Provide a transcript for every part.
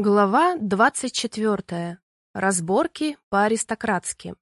Глава 24. Разборки по-аристократски.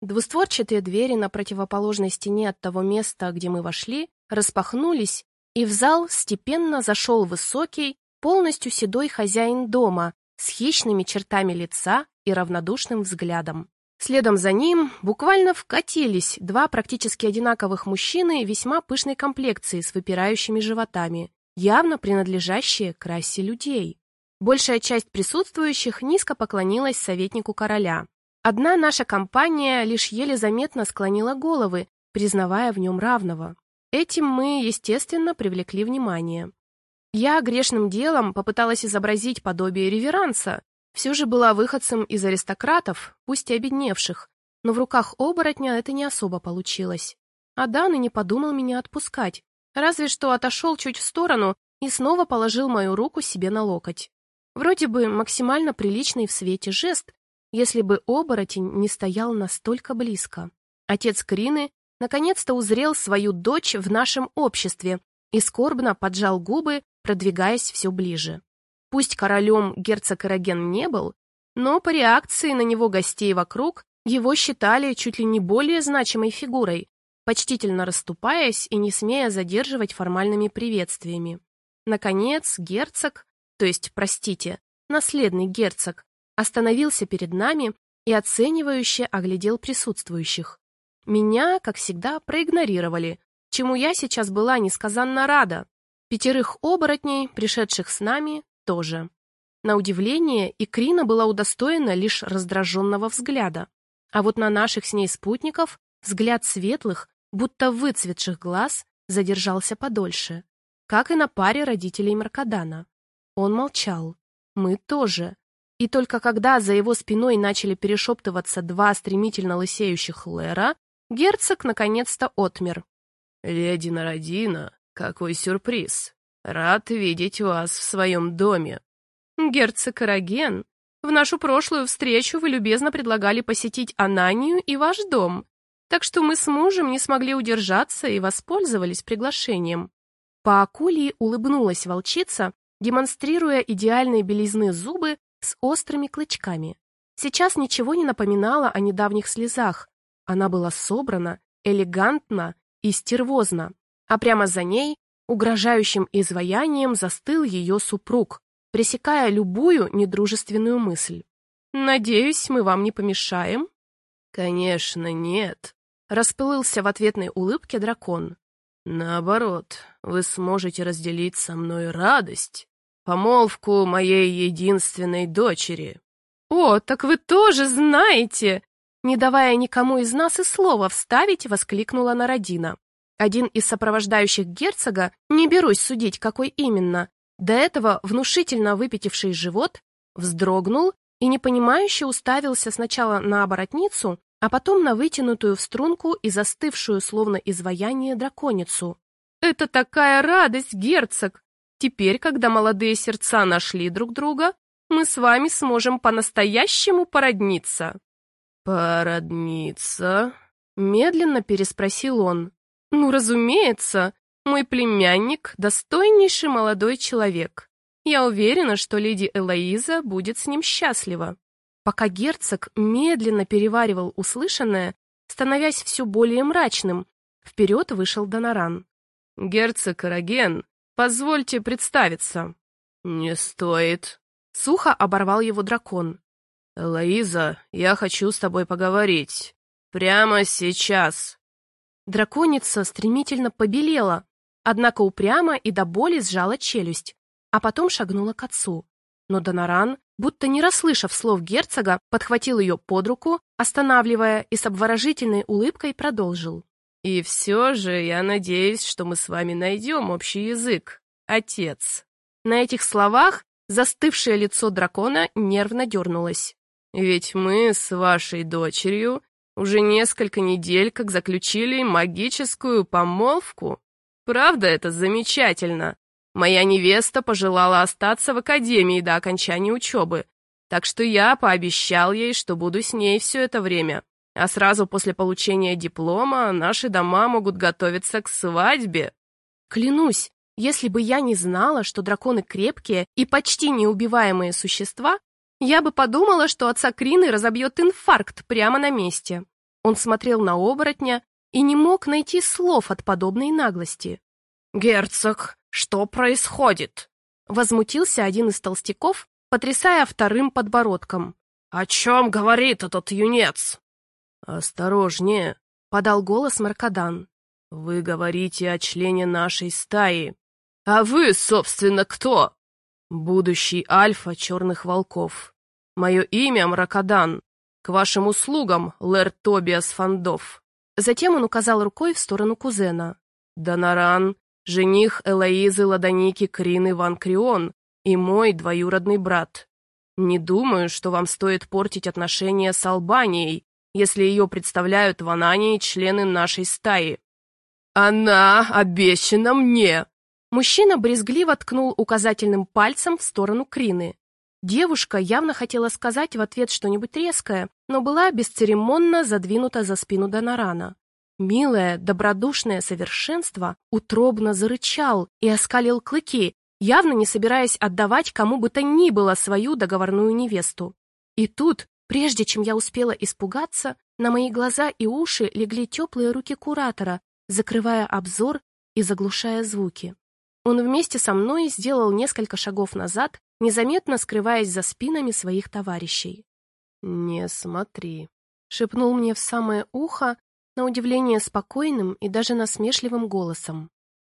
Двустворчатые двери на противоположной стене от того места, где мы вошли, распахнулись, и в зал степенно зашел высокий, полностью седой хозяин дома с хищными чертами лица и равнодушным взглядом. Следом за ним буквально вкатились два практически одинаковых мужчины весьма пышной комплекции с выпирающими животами, явно принадлежащие к расе людей. Большая часть присутствующих низко поклонилась советнику короля. Одна наша компания лишь еле заметно склонила головы, признавая в нем равного. Этим мы, естественно, привлекли внимание. Я грешным делом попыталась изобразить подобие реверанса. Все же была выходцем из аристократов, пусть и обедневших, но в руках оборотня это не особо получилось. А Дан и не подумал меня отпускать, разве что отошел чуть в сторону и снова положил мою руку себе на локоть. Вроде бы максимально приличный в свете жест, если бы оборотень не стоял настолько близко. Отец Крины наконец-то узрел свою дочь в нашем обществе и скорбно поджал губы, продвигаясь все ближе. Пусть королем герцог Эроген не был, но по реакции на него гостей вокруг его считали чуть ли не более значимой фигурой, почтительно расступаясь и не смея задерживать формальными приветствиями. Наконец, герцог, то есть, простите, наследный герцог, остановился перед нами и оценивающе оглядел присутствующих. Меня, как всегда, проигнорировали, чему я сейчас была несказанно рада. Пятерых оборотней, пришедших с нами, тоже. На удивление, Икрина была удостоена лишь раздраженного взгляда. А вот на наших с ней спутников взгляд светлых, будто выцветших глаз, задержался подольше, как и на паре родителей Маркадана. Он молчал. Мы тоже. И только когда за его спиной начали перешептываться два стремительно лысеющих Лера, герцог наконец-то отмер. «Леди Народина, какой сюрприз! Рад видеть вас в своем доме!» «Герцог Эроген, в нашу прошлую встречу вы любезно предлагали посетить Ананию и ваш дом, так что мы с мужем не смогли удержаться и воспользовались приглашением». По акулии улыбнулась волчица, демонстрируя идеальные белизны зубы с острыми клычками. Сейчас ничего не напоминало о недавних слезах. Она была собрана, элегантна и стервозна, а прямо за ней угрожающим изваянием застыл ее супруг, пресекая любую недружественную мысль. «Надеюсь, мы вам не помешаем?» «Конечно, нет», — расплылся в ответной улыбке дракон. «Наоборот, вы сможете разделить со мной радость помолвку моей единственной дочери». «О, так вы тоже знаете!» Не давая никому из нас и слова вставить, воскликнула Народина. Один из сопровождающих герцога, не берусь судить, какой именно, до этого внушительно выпятивший живот, вздрогнул и непонимающе уставился сначала на оборотницу, а потом на вытянутую в струнку и застывшую, словно изваяние, драконицу. «Это такая радость, герцог! Теперь, когда молодые сердца нашли друг друга, мы с вами сможем по-настоящему породниться». «Породниться?» — медленно переспросил он. «Ну, разумеется, мой племянник — достойнейший молодой человек. Я уверена, что леди Элоиза будет с ним счастлива». Пока герцог медленно переваривал услышанное, становясь все более мрачным, вперед вышел Доноран. «Герцог Эроген, Позвольте представиться». «Не стоит», — сухо оборвал его дракон. «Лоиза, я хочу с тобой поговорить. Прямо сейчас». Драконица стремительно побелела, однако упрямо и до боли сжала челюсть, а потом шагнула к отцу. Но Доноран, будто не расслышав слов герцога, подхватил ее под руку, останавливая и с обворожительной улыбкой продолжил. И все же я надеюсь, что мы с вами найдем общий язык, отец. На этих словах застывшее лицо дракона нервно дернулось. Ведь мы с вашей дочерью уже несколько недель как заключили магическую помолвку. Правда, это замечательно. Моя невеста пожелала остаться в академии до окончания учебы, так что я пообещал ей, что буду с ней все это время. А сразу после получения диплома наши дома могут готовиться к свадьбе. Клянусь, Если бы я не знала, что драконы крепкие и почти неубиваемые существа, я бы подумала, что отца Крины разобьет инфаркт прямо на месте. Он смотрел на оборотня и не мог найти слов от подобной наглости. «Герцог, что происходит?» Возмутился один из толстяков, потрясая вторым подбородком. «О чем говорит этот юнец?» «Осторожнее», — подал голос Маркадан. «Вы говорите о члене нашей стаи. А вы, собственно, кто?» «Будущий альфа черных волков. Мое имя Мракадан. К вашим услугам, лэр Тобиас Фандов». Затем он указал рукой в сторону кузена. «Донаран, жених Элоизы Ладоники Крины Ван Крион и мой двоюродный брат. Не думаю, что вам стоит портить отношения с Албанией, если ее представляют в Анании члены нашей стаи. Она обещана мне!» Мужчина брезгливо ткнул указательным пальцем в сторону Крины. Девушка явно хотела сказать в ответ что-нибудь резкое, но была бесцеремонно задвинута за спину Донорана. Милое, добродушное совершенство утробно зарычал и оскалил клыки, явно не собираясь отдавать кому бы то ни было свою договорную невесту. И тут, прежде чем я успела испугаться, на мои глаза и уши легли теплые руки куратора, закрывая обзор и заглушая звуки. Он вместе со мной сделал несколько шагов назад незаметно скрываясь за спинами своих товарищей. «Не смотри», — шепнул мне в самое ухо, на удивление спокойным и даже насмешливым голосом.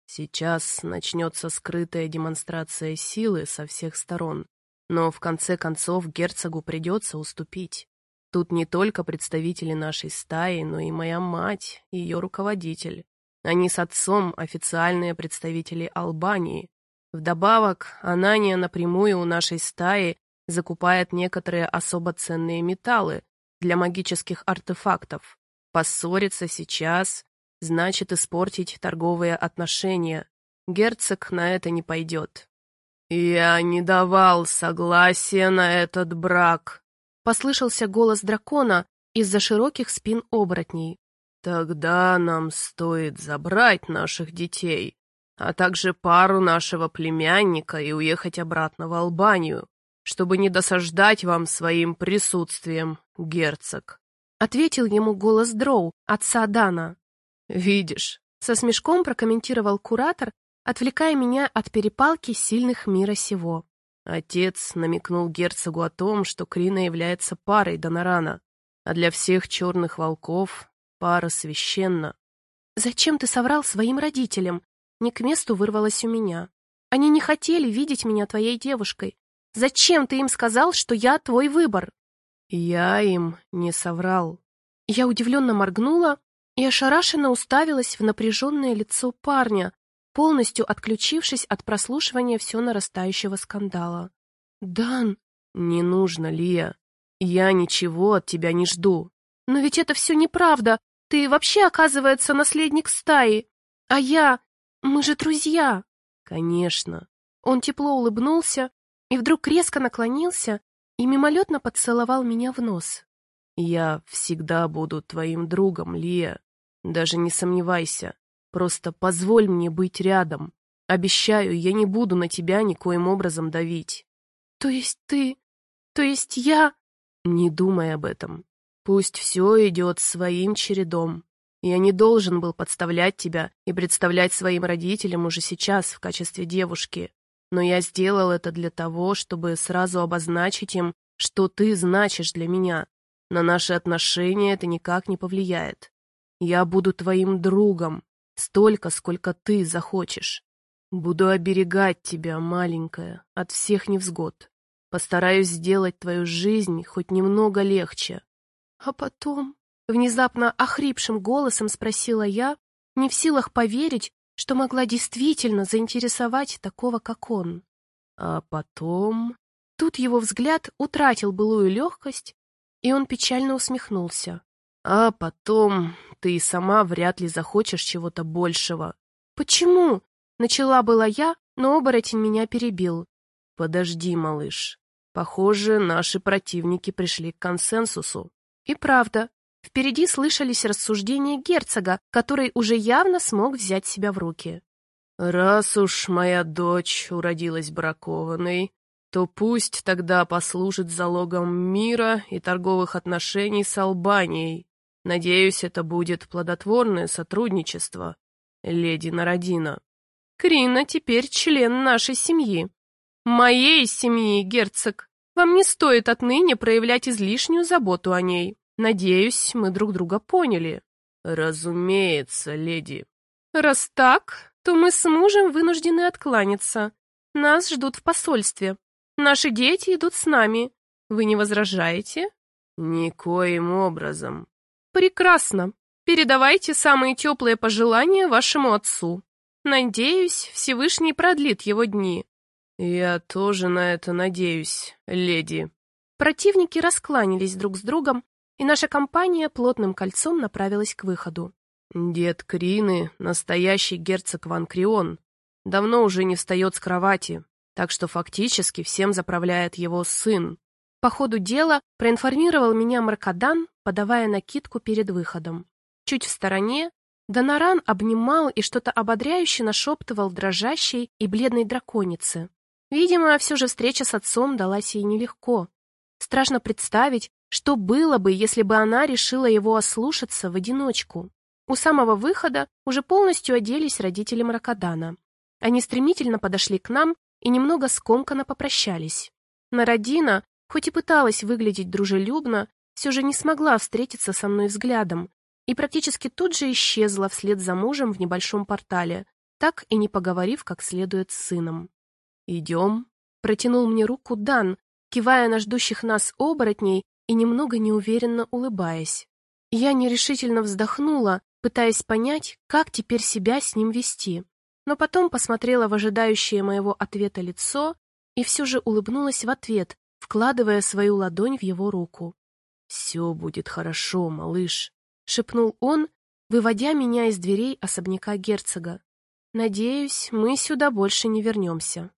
«Сейчас начнется скрытая демонстрация силы со всех сторон, но в конце концов герцогу придется уступить. Тут не только представители нашей стаи, но и моя мать, ее руководитель. Они с отцом официальные представители Албании, Вдобавок, Анания напрямую у нашей стаи закупает некоторые особо ценные металлы для магических артефактов. Поссориться сейчас значит испортить торговые отношения. Герцог на это не пойдет. «Я не давал согласия на этот брак», — послышался голос дракона из-за широких спин оборотней. «Тогда нам стоит забрать наших детей а также пару нашего племянника и уехать обратно в Албанию, чтобы не досаждать вам своим присутствием, герцог. Ответил ему голос Дроу, отца Дана. Видишь, со смешком прокомментировал куратор, отвлекая меня от перепалки сильных мира сего. Отец намекнул герцогу о том, что Крина является парой Донорана, а для всех черных волков пара священна. «Зачем ты соврал своим родителям?» не к месту вырвалось у меня. Они не хотели видеть меня твоей девушкой. Зачем ты им сказал, что я твой выбор? Я им не соврал. Я удивленно моргнула и ошарашенно уставилась в напряженное лицо парня, полностью отключившись от прослушивания все нарастающего скандала. «Дан!» «Не нужно, Лия. Я ничего от тебя не жду». «Но ведь это все неправда. Ты вообще, оказывается, наследник стаи. А я... Мы же друзья. Конечно. Он тепло улыбнулся и вдруг резко наклонился и мимолетно поцеловал меня в нос. Я всегда буду твоим другом, Лия. Даже не сомневайся. Просто позволь мне быть рядом. Обещаю, я не буду на тебя никоим образом давить. То есть ты... То есть я... Не думай об этом. Пусть все идет своим чередом. Я не должен был подставлять тебя и представлять своим родителям уже сейчас в качестве девушки. Но я сделал это для того, чтобы сразу обозначить им, что ты значишь для меня. На наши отношения это никак не повлияет. Я буду твоим другом, столько, сколько ты захочешь. Буду оберегать тебя, маленькая, от всех невзгод. Постараюсь сделать твою жизнь хоть немного легче. А потом... Внезапно охрипшим голосом спросила я, не в силах поверить, что могла действительно заинтересовать такого, как он. А потом... Тут его взгляд утратил былую легкость, и он печально усмехнулся. А потом ты и сама вряд ли захочешь чего-то большего. Почему? Начала была я, но оборотень меня перебил. Подожди, малыш. Похоже, наши противники пришли к консенсусу. И правда, Впереди слышались рассуждения герцога, который уже явно смог взять себя в руки. «Раз уж моя дочь уродилась бракованной, то пусть тогда послужит залогом мира и торговых отношений с Албанией. Надеюсь, это будет плодотворное сотрудничество, леди Народина». «Крина теперь член нашей семьи. Моей семьи, герцог. Вам не стоит отныне проявлять излишнюю заботу о ней. Надеюсь, мы друг друга поняли». «Разумеется, леди». «Раз так, то мы с мужем вынуждены откланяться. Нас ждут в посольстве. Наши дети идут с нами. Вы не возражаете?» «Никоим образом». «Прекрасно. Передавайте самые теплые пожелания вашему отцу. Надеюсь, Всевышний продлит его дни». «Я тоже на это надеюсь, леди». Противники раскланялись друг с другом, и наша компания плотным кольцом направилась к выходу. Дед Крины — настоящий герцог Ван Крион. Давно уже не встает с кровати, так что фактически всем заправляет его сын. По ходу дела проинформировал меня Маркадан, подавая накидку перед выходом. Чуть в стороне Донаран обнимал и что-то ободряюще нашептывал дрожащей и бледной драконице. Видимо, все же встреча с отцом далась ей нелегко. Страшно представить, что было бы, если бы она решила его ослушаться в одиночку? У самого выхода уже полностью оделись родители Мракодана. Они стремительно подошли к нам и немного скомканно попрощались. Народина, хоть и пыталась выглядеть дружелюбно, все же не смогла встретиться со мной взглядом и практически тут же исчезла вслед за мужем в небольшом портале, так и не поговорив как следует с сыном. «Идем», — протянул мне руку Дан, кивая на ждущих нас оборотней и немного неуверенно улыбаясь. Я нерешительно вздохнула, пытаясь понять, как теперь себя с ним вести, но потом посмотрела в ожидающее моего ответа лицо и все же улыбнулась в ответ, вкладывая свою ладонь в его руку. «Все будет хорошо, малыш», — шепнул он, выводя меня из дверей особняка герцога. «Надеюсь, мы сюда больше не вернемся».